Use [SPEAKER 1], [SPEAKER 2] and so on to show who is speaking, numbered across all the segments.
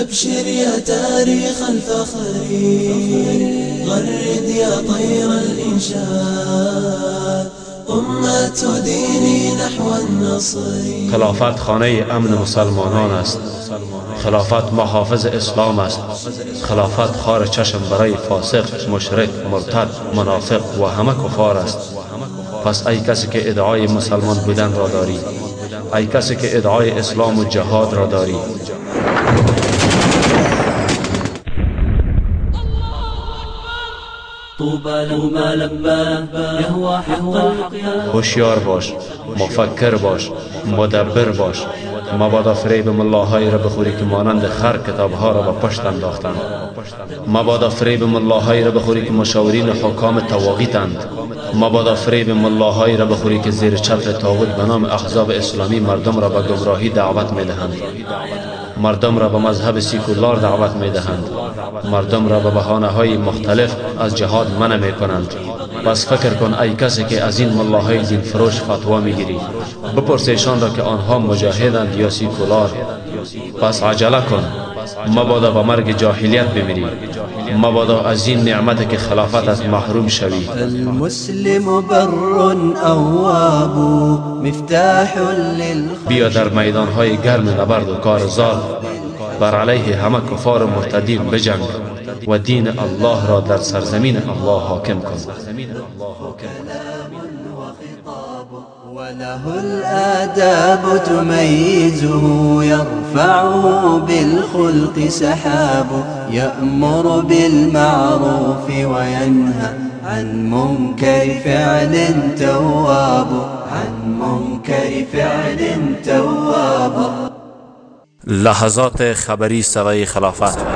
[SPEAKER 1] أبشر يا تاريخ الفخر غرد يا طير النصر.
[SPEAKER 2] خلافت خانه امن مسلمانان است. خلافت محافظ اسلام است. خلافت خار چشم برای فاسق مشرک مرتد منافق و همه کفار است. پس ای کسی که ادعای مسلمان بودن را داری ای کسی که ادعای اسلام و جهاد را داری
[SPEAKER 3] طوبى
[SPEAKER 2] هوشیار باش مفکر باش مدبر باش. مبادا فریب ملاهایی را بخوری که مانند خر کتابها را به پشت انداختند. مبادا فریب ملاهایی را بخوری که مشاورین حکام تواقیتند مبادا فریب ملاهایی را بخوری که زیر چتر تاغوت به نام احزاب اسلامی مردم را به گمراهی دعوت می‌دهند. مردم را به مذهب سیکولار دعوت می دهند مردم را به بحانه های مختلف از جهاد منع می کنند پس فکر کن ای کسی که از این ملاهای دین فروش فتوا می گیری بپرس ایشان را که آنها مجاهدند یا سیکولار پس عجله کن. مبادا به مرگ جاهلیت بمیری. مبادا از این نعمت که خلافت از محروم شوی.
[SPEAKER 1] المسلم بر أواب مفتاح للخير
[SPEAKER 2] بیا در میدان های گرم نبرد و کار زار بر علیه همه کفار و مرتدین بجنگ. و دین الله را در سرزمین الله حاکم کن.
[SPEAKER 1] وله الآداب تميزه يرفعه بالخلق سحاب يأمر بالمعروف وينهى عن منكر فعل تواب عن منكر فعل تواب.
[SPEAKER 2] لحظات خبری صدای خلافت.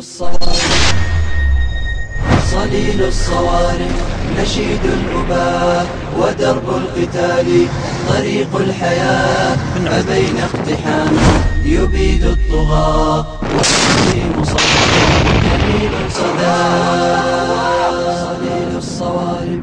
[SPEAKER 1] صليل الصوارم صليل الصوارم نشيد الأباء ودرب القتال طريق الحياة أبين اقتحام. يبيد الطغاة والدين صدى جميل صدى صليل الصوارم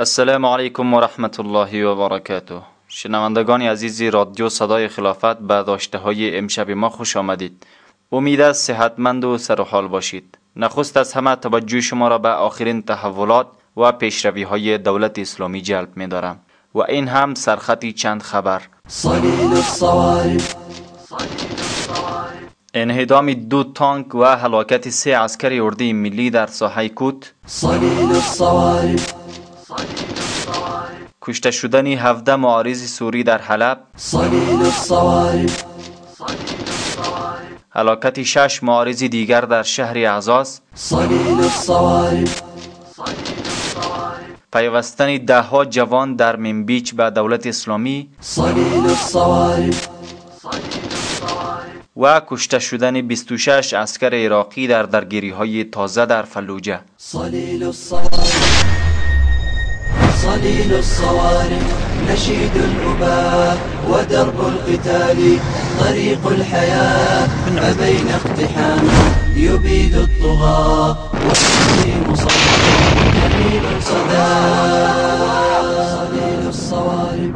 [SPEAKER 4] السلام علیکم و رحمت الله و برکاته شنوندگان عزیزی رادیو صدای خلافت به داشته های امشب ما خوش آمدید. امید است صحتمند و سر حال باشید. نخست از همه توجه شما را به آخرین تحولات و پیشروی های دولت اسلامی جلب می دارم و این هم سرخطی چند خبر. انهدام دو تانک و هلاکت سه عسکر اردی ملی در ساحه کوت. کشته شدن 17 معارض سوری در حلب. هلاکت شش معارض دیگر در شهر اعزاز. پیوستن ده ها جوان در منبیچ به دولت اسلامی. و کشته شدن 26 عسکر عراقی در درگیری های تازه در فلوجه.
[SPEAKER 1] صليل الصوارم نشيد الأباء ودرب القتال طريق الحياة أبين اقتحام يبيد الطغاة والدين صدى جميل صدى صليل الصوارم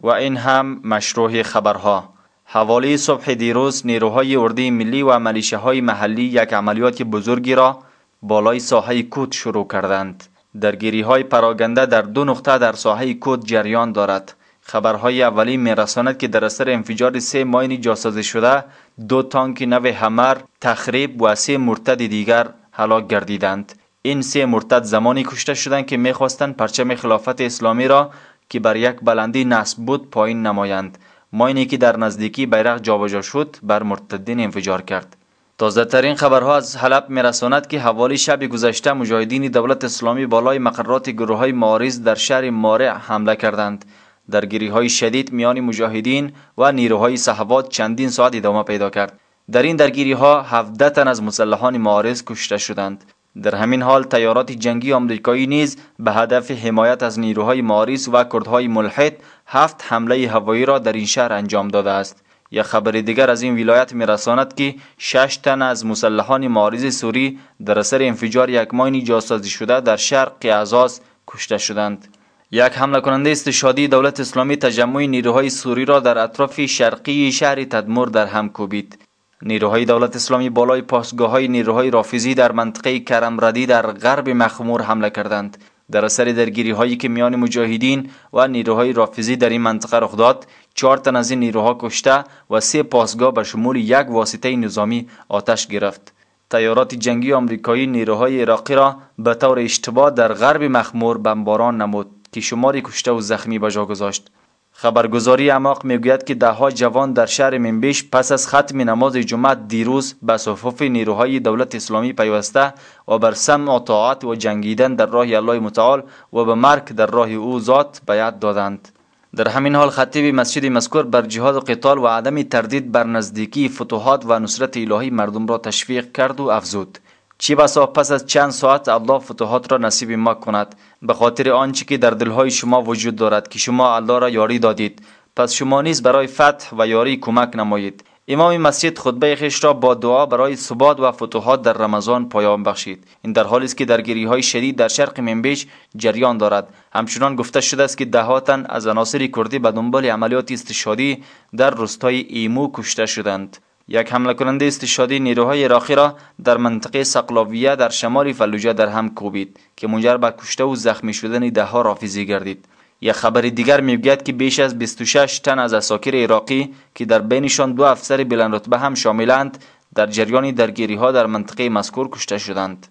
[SPEAKER 4] و این هم مشروع خبرها. حوالی صبح دیروز نیروهای اردی ملی و ملیشه های محلی یک عملیات بزرگی را بالای ساحه کود شروع کردند. درگیری های پراگنده در دو نقطه در ساحه کود جریان دارد. خبرهای اولی میرساند که در اثر انفجار سه ماین جاسازی شده دو تانک نو همر تخریب و سه مرتد دیگر هلاک گردیدند. این سه مرتد زمانی کشته شدند که می‌خواستند پرچم خلافت اسلامی را که بر یک بلندی نصب بود پایین نمایند. ماینی که در نزدیکی بیرق جابجا شد بر مرتدین انفجار کرد. تازه ترین خبرها از حلب میرساند که حوالی شب گذشته مجاهدین دولت اسلامی بالای مقرات گروه های معارض در شهر مارع حمله کردند. درگیری های شدید میان مجاهدین و نیروهای صحوات چندین ساعت ادامه پیدا کرد. در این درگیری ها 17 تن از مسلحان معارض کشته شدند. در همین حال تیارات جنگی آمریکایی نیز به هدف حمایت از نیروهای ماریس و کردهای ملحد هفت حمله هوایی را در این شهر انجام داده است. یک خبر دیگر از این ولایت میرساند که شش تن از مسلحان معارض سوری در اثر انفجار یک ماین جاسازی شده در شرق اعزاز کشته شدند. یک حمله کننده استشادی دولت اسلامی تجمع نیروهای سوری را در اطراف شرقی شهر تدمر در هم کوبید. نیروهای دولت اسلامی بالای پاسگاه های نیروهای رافیزی در منطقه کرمردی در غرب مخمور حمله کردند. در اثر درگیری هایی که میان مجاهدین و نیروهای رافیزی در این منطقه رخ داد چهار تن از این نیروها کشته و سه پاسگاه به شمول یک واسطه نظامی آتش گرفت. تیارات جنگی آمریکایی نیروهای عراقی را به طور اشتباه در غرب مخمور بمباران نمود که شماری کشته و زخمی به جا گذاشت. خبرگزاری اماق می‌گوید که دهها جوان در شهر منبیش پس از ختم نماز جمعه دیروز به صفوف نیروهای دولت اسلامی پیوسته و بر سمع و طاعت و جنگیدن در راه الله متعال و به مرگ در راه او ذات بیعت دادند. در همین حال خطیب مسجد مذکور بر جهاد و قتال و عدم تردید بر نزدیکی فتوحات و نصرت الهی مردم را تشویق کرد و افزود. چی بسا پس از چند ساعت الله فتوحات را نصیب ما کند؟ به خاطر آنچه که در دلهای شما وجود دارد که شما الله را یاری دادید. پس شما نیز برای فتح و یاری کمک نمایید. امام مسجد خطبه خیش را با دعا برای ثبات و فتوحات در رمضان پایان بخشید. این در حالی است که درگیری های شدید در شرق منبیش جریان دارد. همچنان گفته شده است که دهاتن از عناصر کردی به دنبال عملیات استشهادی در روستای ایمو کشته شدند. یک حمله کننده استشهادی نیروهای عراقی را در منطقه سقلاویه در شمال فلوجه در هم کوبید که منجر به کشته و زخمی شدن دهها رافیزی گردید. یک خبر دیگر می‌گوید که بیش از 26 تن از اساکر عراقی که در بینشان دو افسر بلند رتبه هم شاملند در جریان درگیری ها در منطقه مذکور کشته شدند.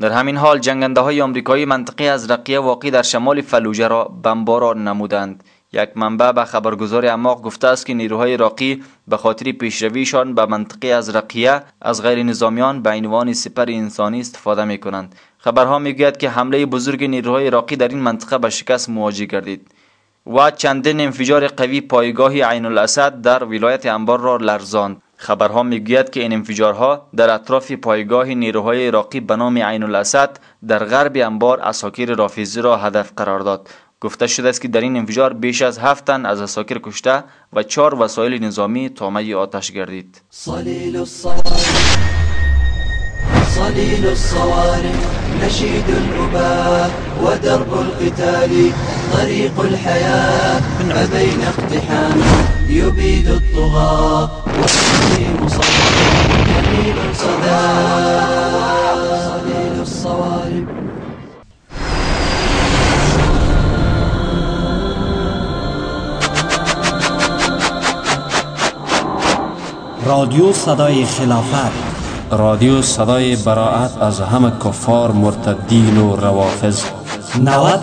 [SPEAKER 4] در همین حال جنگنده های آمریکایی منطقه از رقیه واقع در شمال فلوجه را بمباران نمودند. یک منبع به خبرگزار اماق گفته است که نیروهای عراقی به خاطر پیشرویشان به منطقه از رقیه از غیر نظامیان به عنوان سپر انسانی استفاده می کنند خبرها می‌گوید که حمله بزرگ نیروهای عراقی در این منطقه به شکست مواجه گردید. و چندین انفجار قوی پایگاه عین الاسد در ولایت انبار را لرزاند. خبرها می‌گوید که این انفجارها در اطراف پایگاه نیروهای عراقی به نام عین الاسد در غرب انبار اساکیر رافیزی را هدف قرار داد. گفته شده است که در این انفجار بیش از هفت تن از اساکر کشته و چهار وسایل نظامی طامه آتش گردید.
[SPEAKER 5] رادیو صدای خلافت.
[SPEAKER 2] رادیو صدای براعت از همه کفار مرتدین و روافض
[SPEAKER 5] 90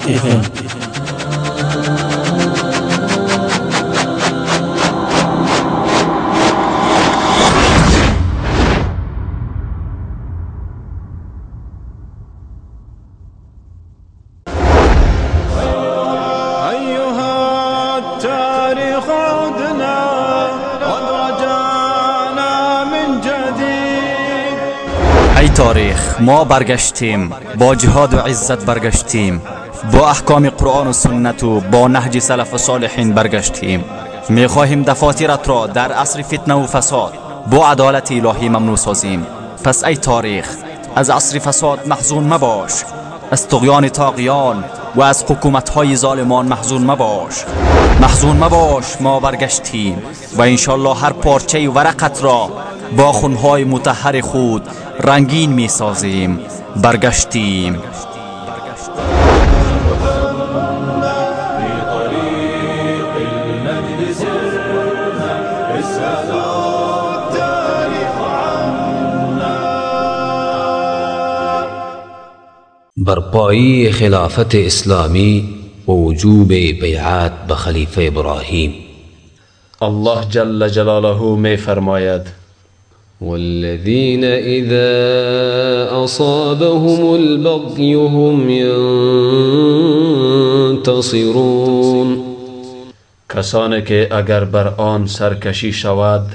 [SPEAKER 6] تاریخ. ما برگشتیم با جهاد و عزت برگشتیم. با احکام قرآن و سنت و با نهج سلف و صالحین برگشتیم. می‌خواهیم دفاترت را در عصر فتنه و فساد با عدالت الهی ممنوع سازیم. پس ای تاریخ از عصر فساد محزون مباش. از تقیان تاقیان و از حکومتهای ظالمان محزون مباش. محزون مباش ما برگشتیم و انشالله هر پارچه ورقت را با خونهای متحر خود رنگین می سازیم برگشتیم.
[SPEAKER 7] برپایی خلافت اسلامی و وجوب بیعت به خلیفه ابراهیم.
[SPEAKER 2] الله جل جلاله می فرماید
[SPEAKER 7] والذين إذا أصابهم البغي هم ينتصرون
[SPEAKER 2] کسانی که اگر بر آن سرکشی شود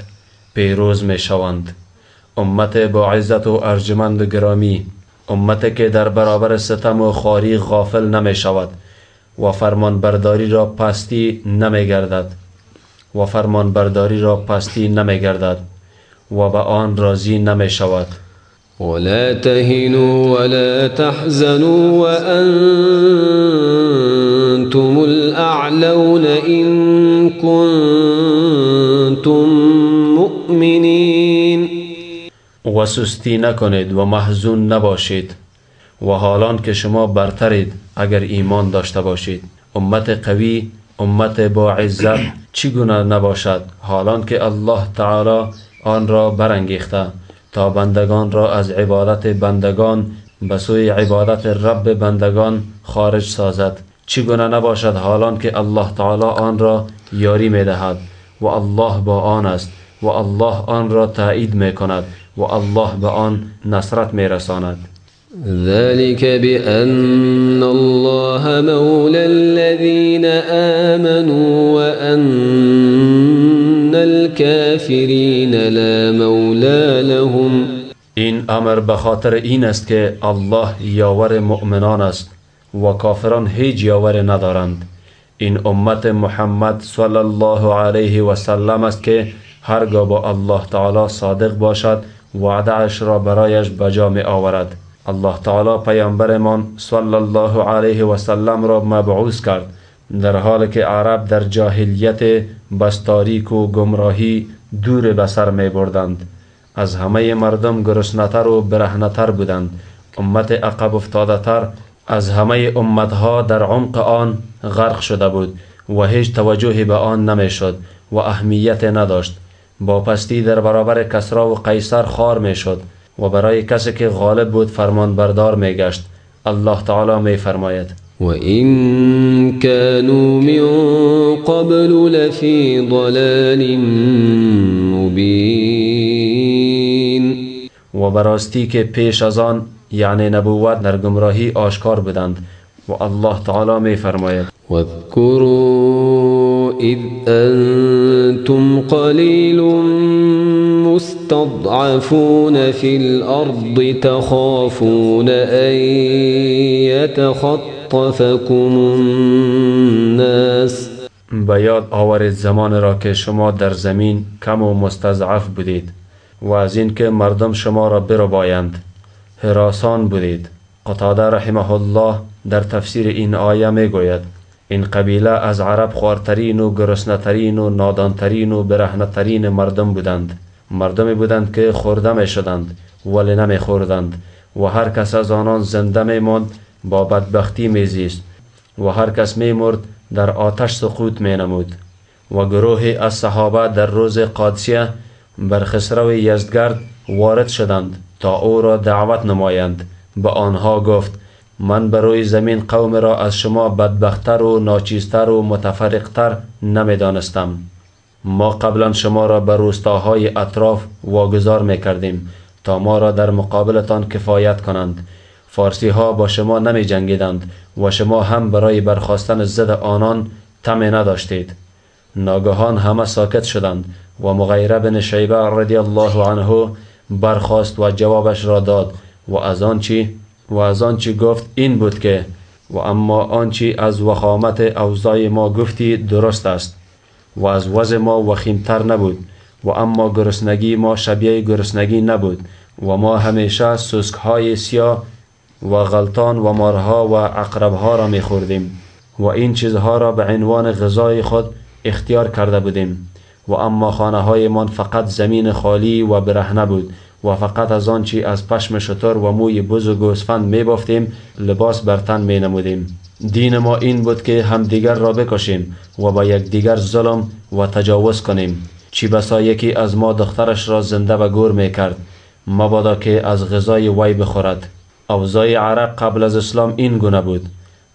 [SPEAKER 2] پیروز می شوند. امت با عزت و ارجمند گرامی امت که در برابر ستم و خاری غافل نمی شود و فرمان برداری را پستی نمی گردد و فرمان برداری را پستی نمی گردد و به آن راضی نمی شود
[SPEAKER 7] ولا تهنوا ولا تحزنوا وأنتم الأعلون إن كنتم
[SPEAKER 2] و سستی نکنید و محزون نباشید و حالان که شما برترید اگر ایمان داشته باشید. امت قوی امت با عزت چگونه نباشد؟ حالان که الله تعالی آن را برانگیخته تا بندگان را از عبادت بندگان به سوی عبادت رب بندگان خارج سازد. چگونه نباشد؟ حالان که الله تعالی آن را یاری می دهد و الله با آن است و الله آن را تایید می کند و الله به آن نصرت می رساند
[SPEAKER 7] ذلك بأن الله مولى الذين آمنوا وأن الكافرين لا مولى لهم.
[SPEAKER 2] این أمر به خاطر این است که الله یاور مؤمنان است و کافران هیچ یاور ندارند. این امت محمد صلی الله علیه و سلم است که هرگاه با الله تعالی صادق باشد وعده اش را برایش بجا می آورد الله تعالی پیامبرمان صلی الله علیه و سلم را مبعوث کرد در حالی که عرب در جاهلیت بستاریک و گمراهی دور به سر می بردند از همه مردم گرسنتر و برهنتر بودند. امت عقب افتاده تر از همه امتها در عمق آن غرق شده بود و هیچ توجهی به آن نمی شد و اهمیت نداشت. با پستی در برابر کسرا و قیصر خار می شد و برای کسی که غالب بود فرمان بردار می گشت الله تعالی می فرماید
[SPEAKER 7] وإن كانوا من قبل لفي ضلال مبين
[SPEAKER 2] و براستی که پیش از آن یعنی نبوت در گمراهی آشکار بودند. و الله تعالی می فرماید
[SPEAKER 7] واذكروا إذ أنتم قليل مستضعفون في الأرض تخافون أن يتخطفكم الناس.
[SPEAKER 2] به یاد آورید زمان را که شما در زمین کم و مستضعف بودید و از اینکه مردم شما را بربایند حراسان بودید. قتاده رحمه الله در تفسیر این آیه می گوید این قبیله از عرب خوارترین و گرسنترین و نادانترین و برهنترین مردم بودند. مردمی بودند که خورده می شدند ولی نمی خوردند و هر کس از آنان زنده می ماند با بدبختی می زیست و هر کس می مرد در آتش سقوط می نمود و گروهی از صحابه در روز قادسیه بر خسرو یزدگرد وارد شدند تا او را دعوت نمایند. به آنها گفت من بروی زمین قوم را از شما بدبختتر و ناچیزتر و متفرقتر نمی دانستم ما قبلا شما را به روستاهای اطراف واگذار می کردیم تا ما را در مقابلتان کفایت کنند. فارسی ها با شما نمی جنگیدند و شما هم برای برخواستن زد آنان طمع نداشتید. ناگهان همه ساکت شدند و مغیره بن شیبه رضی الله عنه برخواست و جوابش را داد و از آن چی و از آن چی گفت این بود که و اما آنچی از وخامت اوضاع ما گفتی درست است و از وضع ما وخیمتر نبود و اما گرسنگی ما شبیه گرسنگی نبود و ما همیشه سسک های سیاه و غلطان و مارها و عقربها را می خوردیم و این چیزها را به عنوان غذای خود اختیار کرده بودیم و اما خانه های من فقط زمین خالی و برهنه بود و فقط از آنچه از پشم شتر و موی بز و گوسفند می بافتیم لباس بر تن می نمودیم. دین ما این بود که همدیگر را بکشیم و با یکدیگر ظلم و تجاوز کنیم. چی بسا یکی از ما دخترش را زنده و گور می کرد مبادا که از غذای وی بخورد. اوضاع عرب قبل از اسلام این گونه بود.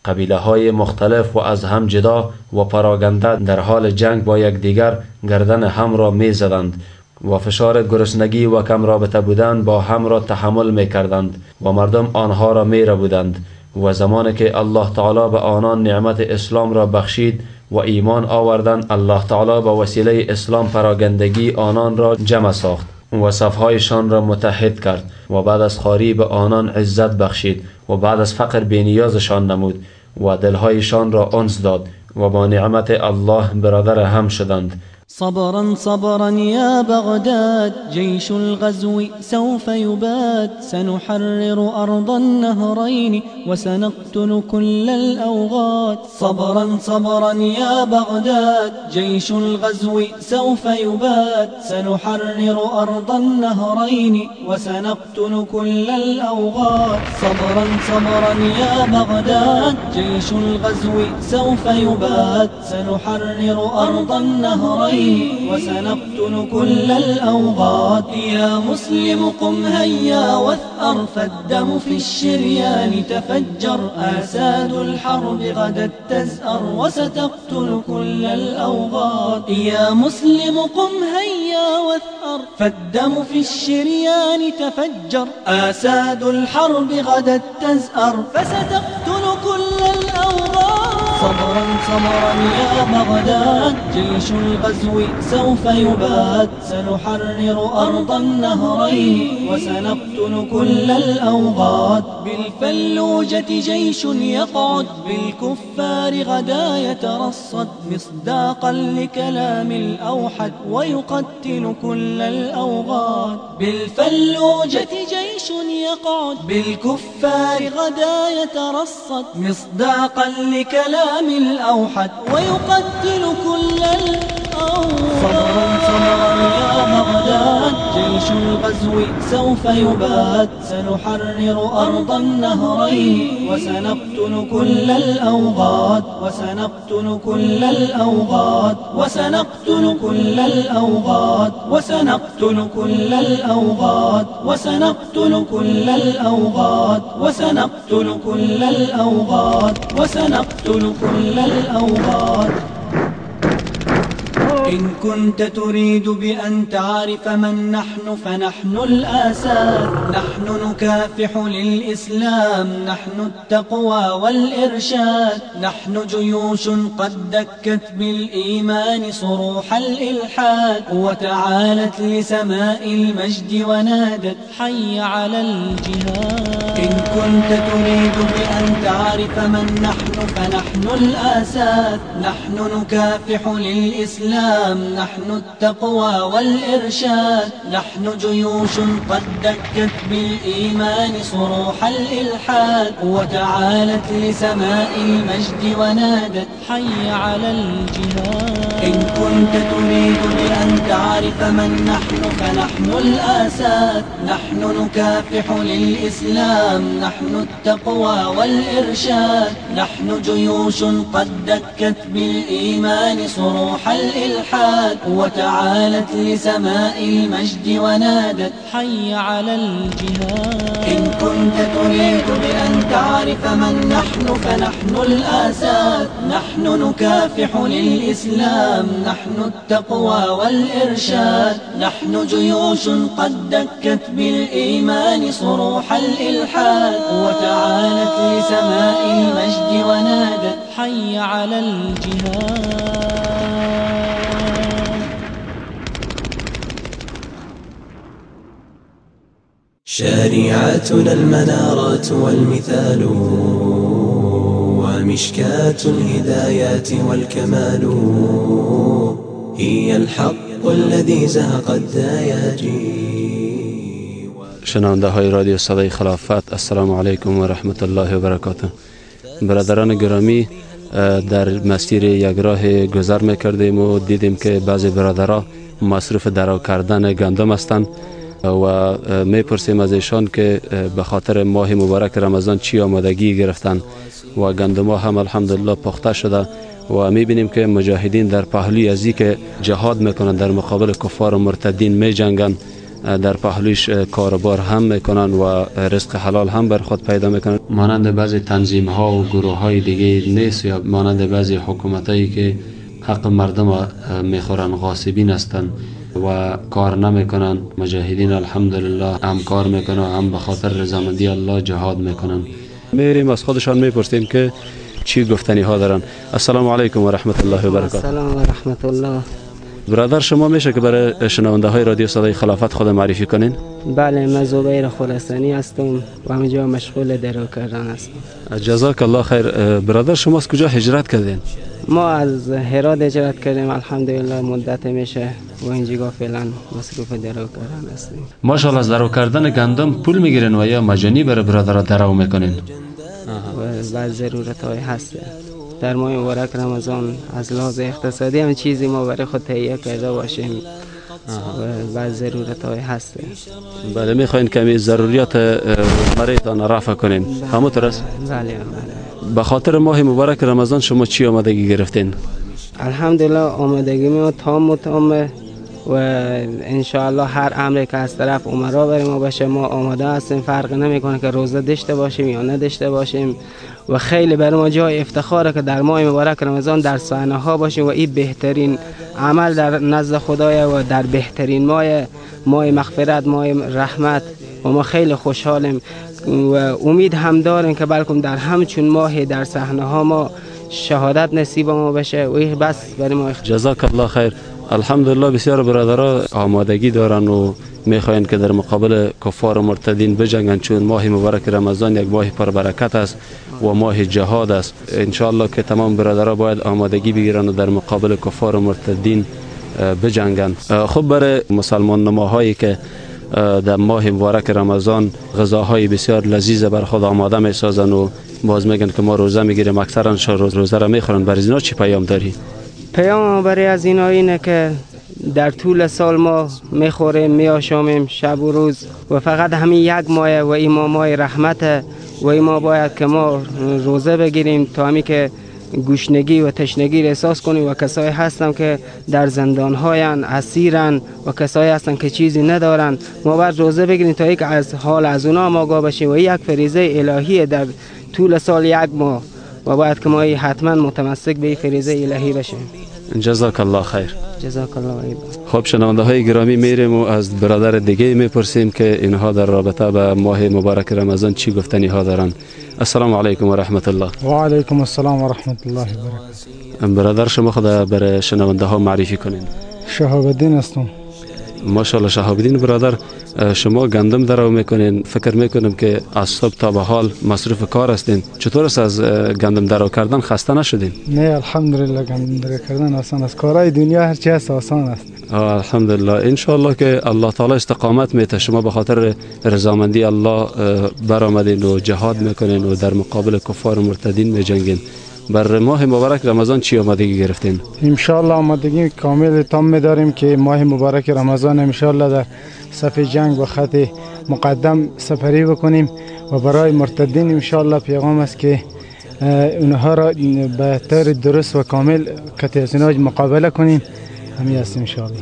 [SPEAKER 2] قبیله های مختلف و از هم جدا و پراگنده در حال جنگ با یکدیگر گردن هم را می زدند. و فشار گرسنگی و کم رابطه بودن با هم را تحمل می کردند و مردم آنها را می بودند و زمانی که الله تعالی به آنان نعمت اسلام را بخشید و ایمان آوردن الله تعالی به وسیله اسلام پراگندگی آنان را جمع ساخت و صفهایشان را متحد کرد و بعد از خاری به آنان عزت بخشید و بعد از فقر بینیازشان نمود و دلهایشان را انس داد و با نعمت الله برادر هم شدند.
[SPEAKER 8] صبرا صبرا يا بغداد جيش الغزو سوف يباد. سنحرر أرض النهرين وسنقتل كل الأوغاد. صبرا صبرا يا بغداد جيش الغزو سوف يباد. سنحرر أرض النهرين وسنقتل كل الأوغاد. صبرا صبرا يا بغداد جيش الغزو سوف يباد. سنحرر أرض النهرين وسنقتل كل الأوغاد يا مسلم قم هيا واثأر فالدم في الشريان تفجر. آساد الحرب غدا تزأر وستقتل كل الأوغاد يا مسلم قم هيا واثأر فالدم في الشريان تفجر. آساد الحرب غدا تزأر فستقتل كل الأوغاد صبرا صبرا يا بغداد جيش الغزو سوف يباد. سنحرر أرض النهرين وسنقتل كل الأوغاد. بالفلوجة جيش يقعد بالكفار غدا يترصد. مصداقا لكلام الأوحد ويقتل كل الأوغاد. بالفلوجة جيش يقعد بالكفار غدا يترصد. مصداقا لكلام الأوحد ويقتل كل الأوغاد صبرا صبرا يا بغداد جيش الغزو سوف يباد سنحرر أرض النهرين وسنقتل كل الأوغاد. وسنقتل كل الأوغاد. وسنقتل كل الأوغاد. وسنقتل كل الأوغاد. وسنقتل كل الأوغاد. وسنقتل كل الأوغاد. وسنقتل كل الأوغاد. إن كنت تريد بأن تعرف من نحن فنحن الآساد نحن نكافح للإسلام نحن التقوى والإرشاد. نحن جيوش قد دكت بالإيمان صروح الإلحاد. وتعالت لسماء المجد ونادت حي على الجهاد. إن كنت تريد بأن تعرف من نحن فنحن الآساد نحن نكافح للإسلام نحن التقوى والإرشاد. نحن جيوش قد دكت بالإيمان صروح الإلحاد وتعالت لسماء المجد ونادت حي على الجهاد إن كنت تريد بأن تعرف من نحن فنحن الآساد. نحن نكافح للإسلام نحن التقوى والإرشاد. نحن جيوش قد دكت بالإيمان صروح الإلحاد وتعالت لسماء المجد ونادت حي على الجهاد. إن كنت تريد بأن تعرف من نحن فنحن الآساد. نحن نكافح للإسلام. نحن التقوى والإرشاد. نحن جيوش قد دكت بالإيمان صروح الإلحاد. وتعالت لسماء المجد ونادت حي على الجهاد.
[SPEAKER 9] شريعتنا المنارات والمثال ومشكاة الهدايات والكمال هي الحق الذي زهق الدياجي
[SPEAKER 2] شنونده های رادیو صدای خلافت السلام علیکم و رحمت الله و برکاته برادران گرامی در مسیر یک راه گذر میکردیم و دیدیم که بعضی برادرها مصروف درو کردن گندم هستند. و می‌پرسیم از ایشان که به خاطر ماه مبارک رمضان چی آمادگی گرفتن و گندما هم الحمدلله پخته شده و می‌بینیم که مجاهدین در پهلوی ازی که جهاد می‌کنن در مقابل کفار و مرتدین میجنگن در پهلویش کاربار هم می‌کنن و رزق حلال هم بر خود پیدا می‌کنن. مانند بعضی تنظیم ها و گروه های دیگه نیست یا مانند بعضی حکومت هایی که حق مردم می‌خورن غاصبین هستند و کار نمی‌کنن. مجاهدین الحمدلله هم کار می‌کنن هم به خاطر رضامندی الله جهاد می‌کنن. میریم از خودشان می‌پرسیم که چی گفتنی ها دارن. السلام علیکم و رحمت الله و برکاته
[SPEAKER 10] السلام و رحمت الله
[SPEAKER 2] برادر شما میشه که برای شنونده های رادیو صدای خلافت خود معرفی کنین؟
[SPEAKER 10] بله من زبیر خراسانی هستم و همینجا مشغول درو کردن هستم.
[SPEAKER 2] جزاک الله خیر برادر شما از کجا هجرت کردین؟
[SPEAKER 10] ما از هرات هجرت کردیم. الحمدلله مدت میشه. و اینجا فعلا مصروف درو کردن هستیم.
[SPEAKER 2] ماشاءالله از درو کردن گندم پول می‌گیرین و یا مجانی برای برادر درو می‌کنین
[SPEAKER 10] و بعض ضرورت های هسته در ماه مبارک رمضان از لحاظ اقتصادی هم چیزی ما برای خود تهیه کرده باشیم. و بعض ضرورت های هسته
[SPEAKER 2] بله می‌خواین کمی ضروریات مریتان رفع کنین. همونطور است؟
[SPEAKER 10] بله بله.
[SPEAKER 2] به خاطر ماه مبارک رمضان شما چی آمادگی گرفتین؟
[SPEAKER 10] الحمدلله آمادگی ما تام و تامه و انشاءالله هر امری که از طرف عمرا برای ما باشه ما آماده هستیم. فرق نمی‌کنه که روزه داشته باشیم یا نداشته باشیم. و خیلی برای ما جای افتخاره که در ماه مبارک رمضان در صحنه ها باشیم و این بهترین عمل در نزد خدای و در بهترین ماه ماه مغفرت ماه رحمت. و ما خیلی خوشحالیم و امید هم داریم که بلکم در همچون ماه در صحنه ها ما شهادت نصیب ما بشه. و این بس برای ما
[SPEAKER 2] جزاک الله خیر. الحمدلله بسیار برادرها آمادگی دارن و می‌خواین که در مقابل کفار و مرتدین بجنگن چون ماه مبارک رمضان یک ماه پربرکت است و ماه جهاد است. انشاءالله که تمام برادرها باید آمادگی بگیرن و در مقابل کفار و مرتدین بجنگن. خب برای مسلمان نماهایی که در ماه مبارک رمضان غذاهای بسیار لذیذ بر خود آماده می سازن و باز میگن که ما روزه می‌گیریم اکثرا روزه را می‌خورن. بر اینا چی پیام داری؟
[SPEAKER 10] پیام برای از اینا اینه که در طول سال ما می‌خوریم میاشامیم شب و روز و فقط همین یک ماه و این ماه رحمت و این ما باید که ما روزه بگیریم تا همی که گوشنگی و تشنگی را احساس کنیم و کسایی هستن که در زندان هاین اسیرن و کسایی هستن که چیزی ندارن. ما باید روزه بگیریم تا یک از حال از اونا ما آگاه بشیم و یک فریضه الهی در طول سال یک ماه. و باید که ما حتما متمسک به فریضه الهی بشیم.
[SPEAKER 2] جزاک الله خیر.
[SPEAKER 10] جزاک الله خیر.
[SPEAKER 2] خب شنونده های گرامی میریم و از برادر دیگه می‌پرسیم که اینها در رابطه به ماه مبارک رمضان چی گفتنی ها دارن. السلام علیکم و رحمت الله
[SPEAKER 11] و علیکم السلام و رحمت الله و برکاته.
[SPEAKER 2] برادر شما خود برای شنونده ها معرفی کنین.
[SPEAKER 11] شهاب الدین هستم.
[SPEAKER 2] ماشاءالله شهاب الدین برادر. شما گندم درو می‌کنین. فکر می‌کنم که از صبح تا به حال مصروف کار هستین. چطور است از گندم درو کردن خسته نشدین؟
[SPEAKER 11] نه الحمدلله گندم درو کردن آسان است. کارهای دنیا هر چی هست آسان است.
[SPEAKER 2] الحمدلله. ان که الله تعالی استقامت میته شما به خاطر رضامندی الله برآمدین و جهاد می‌کنین و در مقابل کفار و مرتدین میجنگین. بر ماه مبارک رمضان چی آمادگی گرفتین؟
[SPEAKER 11] انشالله آمادگی کامل تام میداریم که ماه مبارک رمضان انشالله در صف جنگ و خط مقدم سفری بکنیم و برای مرتدین انشالله پیغام است که اونها را به طور درست و کامل کتیسناج مقابله کنیم. همین است انشالله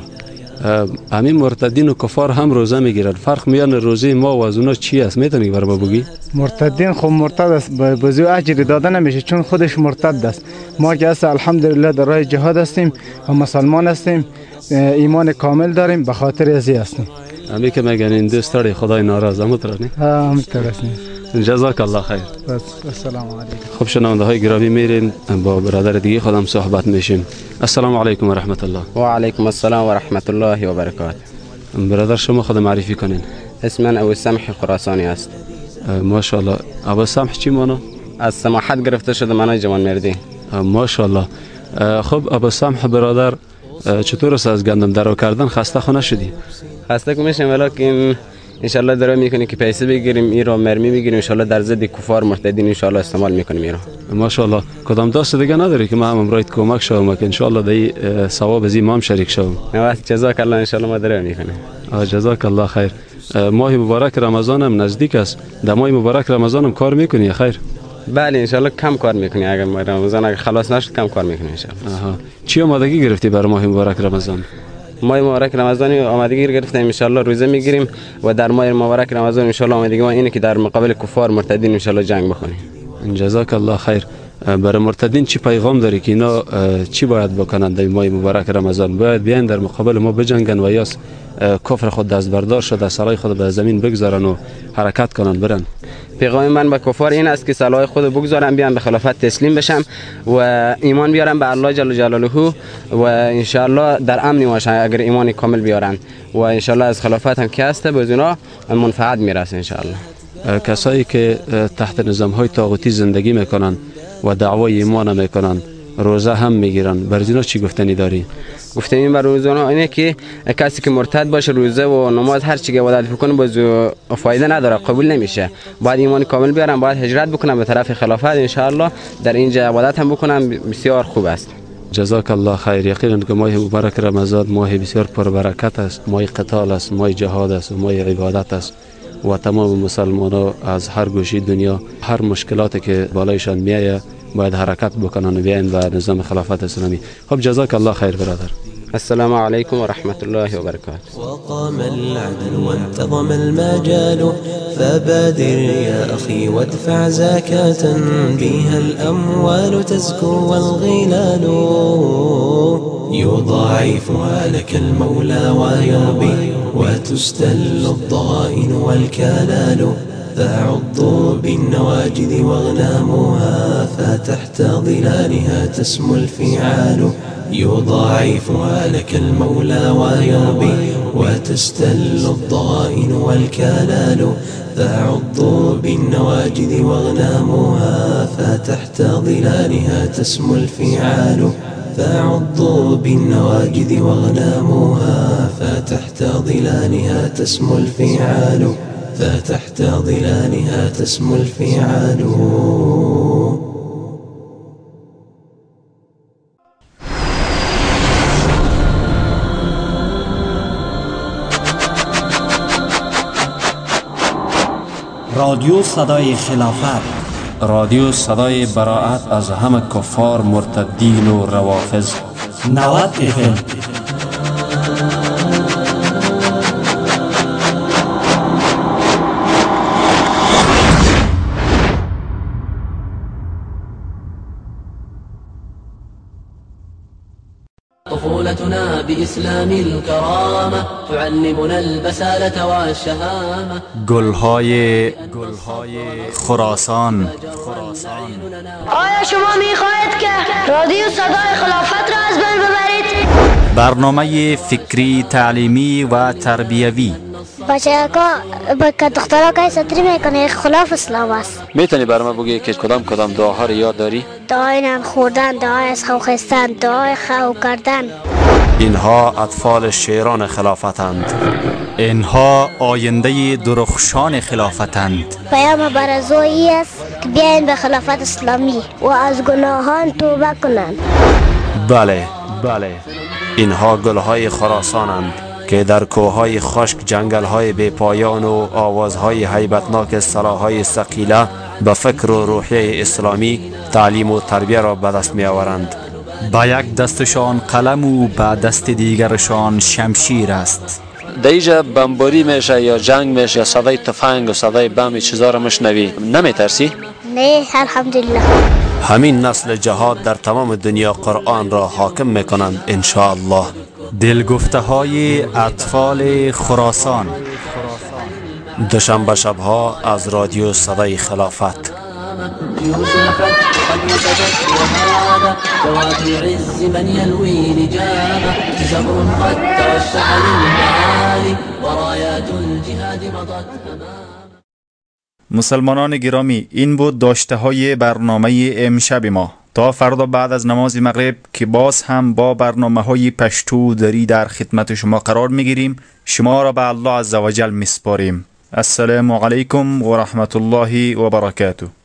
[SPEAKER 2] همین مرتدین و کفار هم روزه می‌گیرن. فرق میان روزه ما و از اونا چی است؟ می‌تونی بر ما بگی؟
[SPEAKER 11] مرتدین خب مرتد است. بزو اجر داده نمیشه چون خودش مرتد است. ما که اصلا الحمدلله در راه جهاد هستیم و مسلمان هستیم. ایمان کامل داریم. به خاطر ازی هستیم.
[SPEAKER 2] همین که میگن این دوست داری خدای ناراض همونطور نه
[SPEAKER 11] همونطور است
[SPEAKER 2] جزاک الله خیر
[SPEAKER 11] السلام علیکم
[SPEAKER 2] خب شنونده های گرامی میرین با برادر دیگه خودم صحبت میشیم السلام علیکم و رحمت الله
[SPEAKER 12] و علیکم السلام و رحمت الله و برکاته
[SPEAKER 2] برادر شما خود معرفی کنین
[SPEAKER 12] اسم من ابو سمح خراسانی است
[SPEAKER 2] ماشاءالله ابو سمح چی مانا
[SPEAKER 12] از سماحت گرفته شده معنای جوان مردی
[SPEAKER 2] ماشاءالله خب ابو سمح برادر چطور است از گندم درو کردن؟ خسته خونه شدی.
[SPEAKER 12] خسته که میشم ولیکن انشالله داره می‌کنیم که پیسه بگیریم این را مرمی بگیریم. انشالله در ضد کفار مرتدین انشالله استعمال می‌کنیم این را
[SPEAKER 2] ماشاءالله. کدام دست دیگه نداری که ما هم امرایت کمک شوم که انشالله دی اه، ثواب از این ما هم شریک شوم.
[SPEAKER 12] نه جزاک الله انشالله ما داره می‌کنیم
[SPEAKER 2] جزاک الله خیر. اه، ماه مبارک رمضان هم نزدیک است. در ماه مبارک رمضان هم کار می‌کنی خیر؟
[SPEAKER 12] بله انشالله کم کار می‌کنیم اگر ما رمضان اگر خلاص نشد کم کار می‌کنیم انشالله
[SPEAKER 2] چی آمادگی گرفتی برای ماه مبارک رمضان؟
[SPEAKER 12] ماه مبارک رمضان آمادگی گرفتیم ان روزه می‌گیریم و در ماه مبارک رمضان ان شاء آمادگی ما اینه که در مقابل کفار مرتدین ان جنگ بکنیم
[SPEAKER 2] جزاک الله خیر. برای مرتدین چی پیغام داری که اینا چی باید بکنند در ماه مبارک رمضان. باید بیان در مقابل ما بجنگن و یا اه، کفر خود دست بردار شده سرای خود به زمین بگذارن و حرکت کنن. برن.
[SPEAKER 12] پیغام من به کفار این است که سلاح خود بگذارم بیان به خلافت تسلیم بشم و ایمان بیارم به الله جل جلاله و ان در امن باشن اگر ایمان کامل بیارن و ان از خلافت هم که هست به اونا منفعت می‌رسه ان
[SPEAKER 2] اه، کسایی که تحت نظام های طاغوتی زندگی می‌کنن و دعوای ایمان می‌کنن. روزه هم می‌گیرن. بر اینا چی گفتنی داری؟
[SPEAKER 12] گفتیم این بر روزانه اینه که کسی که مرتد باشه روزه و نماز هر چی که عبادت بکنه باز فایده نداره. قبول نمیشه. باید ایمان کامل بیارم باید هجرت بکنم به طرف خلافت ان در اینجا عبادت هم بکنم بسیار خوب است.
[SPEAKER 2] جزاک الله خیر. یقینا که ماه مبارک رمضان ماه بسیار پربرکت است. ماه قتال است. ماه جهاد است. و ماه عبادت است. و تمام مسلمان ها از هر گوشی دنیا هر مشکلاتی که بالایشان میایه باید حرکت بکنن و بیاین به نظام خلافت اسلامی. خب جزاک الله خیر برادر.
[SPEAKER 12] السلام عليكم ورحمة الله وبركاته.
[SPEAKER 9] وقام العدل وانتظم المجال فبادر يا أخي وادفع زكاة بها الأموال تزكو والغلال. يضاعفها لك المولى ويربي وتستل الضغائن والكلال. فعضوا بالنواجذ واغنامها فتحت ظلالها تسمو الفعال. يضاعفها لك المولى ويربي وتستل الضغائن والكلال فعضوا بالنواجذ واغنامها فتحت ظلالها تسمو الفعال فعضوا بالنواجذ واغنامها فتحت ظلالها تسمو الفعال فتحت ظلالها تسمو الفعال
[SPEAKER 5] رادیو صدای خلافت.
[SPEAKER 2] رادیو صدای براعت از همه کفار مرتدین و روافض
[SPEAKER 5] 90 FM
[SPEAKER 3] بإسلام الكرامة تعلمنا البسالة والشهامة.
[SPEAKER 6] گلهای خراسان.
[SPEAKER 13] آیا شما می خواهید که رادیو صدای خلافت را از بین ببرید؟
[SPEAKER 6] برنامه فکری تعلیمی و تربیوی.
[SPEAKER 13] بچه ها که دخترها که سطری می‌کنه خلاف اسلام است.
[SPEAKER 14] می‌تونی بر ما بگی که کدام کدام دعاها رو یاد داری؟
[SPEAKER 13] دعای نان خوردن دعای از خو خستن دعای خو کردن.
[SPEAKER 2] اینها اطفال شیران خلافتند.
[SPEAKER 6] اینها آینده درخشان خلافتند.
[SPEAKER 13] پیام برزویی است که بیاین به خلافت اسلامی و از گناهان توبه کنند.
[SPEAKER 2] بله بله. اینها گلهای خراسانند که در کوههای خشک جنگلهای بپایان و آوازهای حیبتناک سلاحهای سقیله به فکر و روحیه اسلامی تعلیم و تربیه را به دست می آورند
[SPEAKER 6] با یک دستشان قلم و به دست دیگرشان شمشیر است.
[SPEAKER 14] دیجا بمباری میشه یا جنگ میشه یا صدای تفنگ و صدای بم چیزا رو مشنوی نمیترسی؟
[SPEAKER 13] نه الحمدلله.
[SPEAKER 2] همین نسل جهاد در تمام دنیا قرآن را حاکم می کنند انشاءالله.
[SPEAKER 6] دلگفته های اطفال خراسان.
[SPEAKER 2] دوشنبه شبها از رادیو صدای خلافت.
[SPEAKER 6] مسلمانان گرامی این بود داشته های برنامه امشب ما. تا فردا بعد از نماز مغرب که باز هم با برنامه های پشتو دری در خدمت شما قرار می گیریم شما را به الله عزوجل می سپاریم
[SPEAKER 4] السلام علیکم و رحمت الله و برکاته.